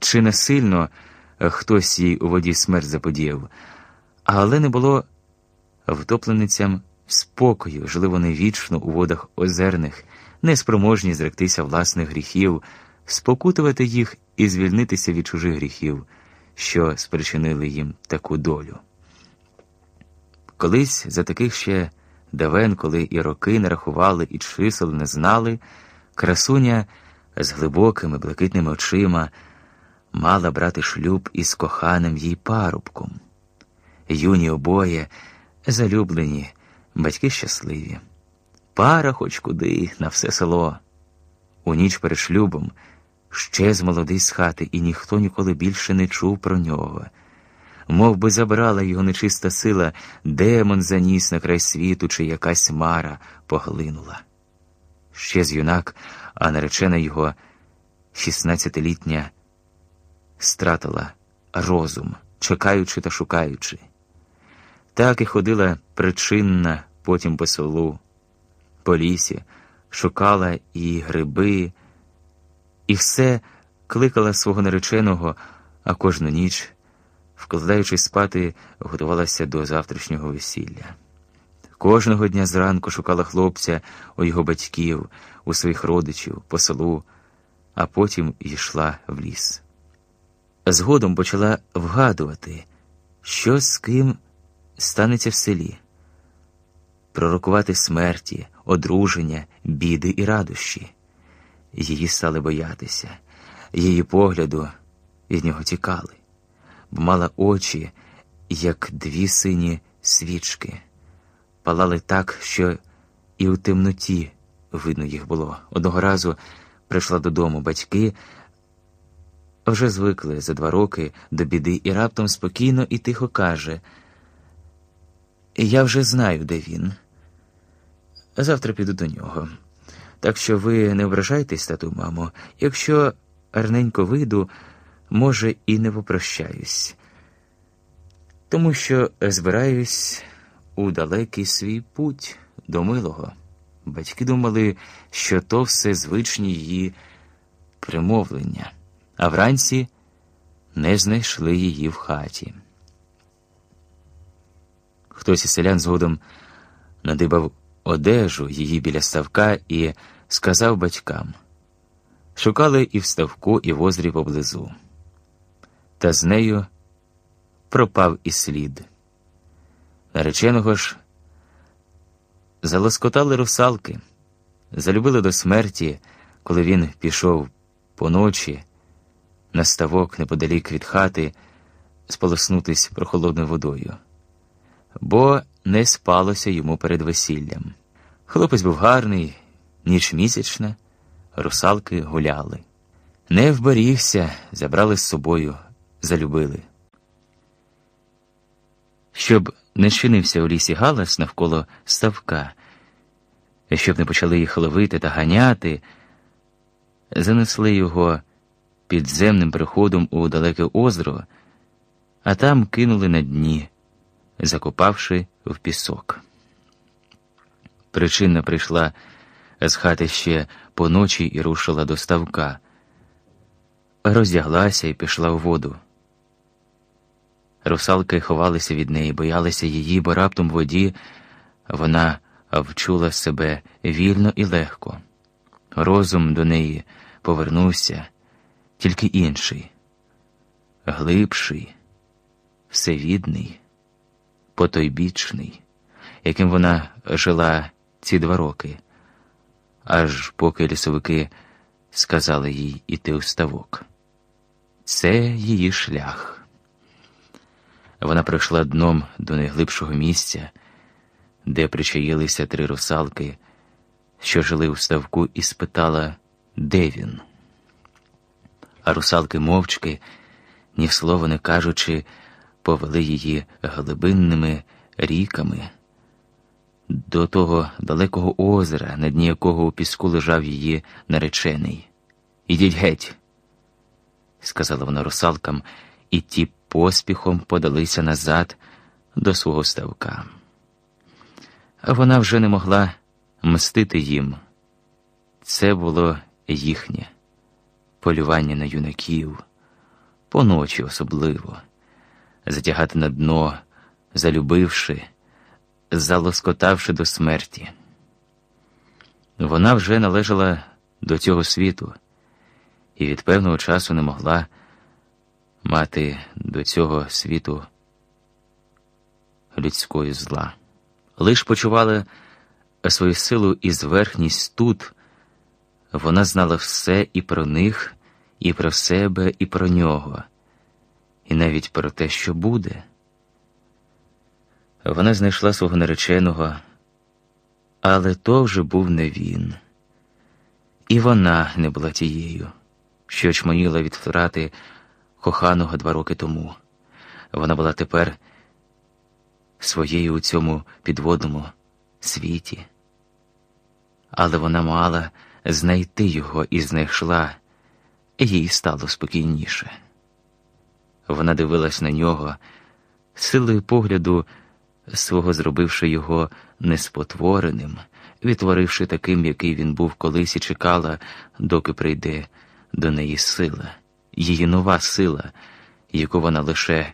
чи не сильно хтось їй у воді смерть заподіяв, але не було втопленицям спокою, жили вони вічно у водах озерних, неспроможні зректися власних гріхів, спокутувати їх і звільнитися від чужих гріхів, що спричинили їм таку долю. Колись за таких ще давен, коли і роки не рахували, і чисел не знали, красуня з глибокими блакитними очима мала брати шлюб із коханим їй парубком. Юні обоє залюблені, батьки щасливі. Пара хоч куди, на все село. У ніч перед шлюбом щез молодий з хати, і ніхто ніколи більше не чув про нього. Мов би забрала його нечиста сила, демон заніс на край світу, чи якась мара поглинула. Щез юнак, а наречена його шістнадцятилітня стратила розум, чекаючи та шукаючи. Так і ходила причинна потім по селу, по лісі, шукала і гриби, і все кликала свого нареченого, а кожну ніч, вкладаючись спати, готувалася до завтрашнього весілля. Кожного дня зранку шукала хлопця у його батьків, у своїх родичів, по селу, а потім йшла в ліс. Згодом почала вгадувати, що з ким станеться в селі, пророкувати смерті, одруження, біди і радощі. Її стали боятися, її погляду від нього тікали, бо мала очі, як дві сині свічки, палали так, що і у темноті видно їх було. Одного разу прийшла додому батьки, вже звикли за два роки до біди і раптом спокійно і тихо каже. Я вже знаю, де він. Завтра піду до нього. Так що ви не ображайтесь, тату, мамо, якщо гарненько вийду, може, і не попрощаюсь, тому що збираюсь у далекий свій путь до милого. Батьки думали, що то все звичні її примовлення, а вранці не знайшли її в хаті. Хтось із селян згодом надибав одежу її біля ставка і сказав батькам шукали і в ставку, і в озрі поблизу. Та з нею пропав і слід. Нареченого ж залоскотали русалки, залюбили до смерті, коли він пішов поночі на ставок неподалік від хати сполоснутись прохолодною водою бо не спалося йому перед весіллям. Хлопець був гарний, ніч місячна, русалки гуляли. Не вберігся, забрали з собою, залюбили. Щоб не чинився у лісі галас навколо ставка, щоб не почали їх ловити та ганяти, занесли його підземним приходом у далеке озеро, а там кинули на дні закопавши в пісок. Причина прийшла з хати ще поночі і рушила до ставка, роздяглася і пішла в воду. Русалки ховалися від неї, боялися її, бо раптом в воді вона вчула себе вільно і легко. Розум до неї повернувся, тільки інший, глибший, всевідний потойбічний, яким вона жила ці два роки, аж поки лісовики сказали їй іти у ставок. Це її шлях. Вона прийшла дном до найглибшого місця, де причаїлися три русалки, що жили у ставку, і спитала, де він. А русалки мовчки, ні слова не кажучи, повели її глибинними ріками до того далекого озера, на дні якого у піску лежав її наречений. Ідіть геть, сказала вона русалкам, і ті поспіхом подалися назад до свого ставка. Вона вже не могла мстити їм. Це було їхнє полювання на юнаків, поночі особливо, затягати на дно, залюбивши, залоскотавши до смерті. Вона вже належала до цього світу і від певного часу не могла мати до цього світу людської зла. Лиш почувала свою силу і зверхність тут. Вона знала все і про них, і про себе, і про нього, і навіть про те, що буде. Вона знайшла свого нареченого, але то вже був не він, і вона не була тією, що чмоніла від втрати коханого два роки тому. Вона була тепер своєю у цьому підводному світі, але вона мала знайти його і знайшла, їй стало спокійніше. Вона дивилась на нього, силою погляду свого зробивши його неспотвореним, відтворивши таким, який він був колись і чекала, доки прийде до неї сила, її нова сила, яку вона лише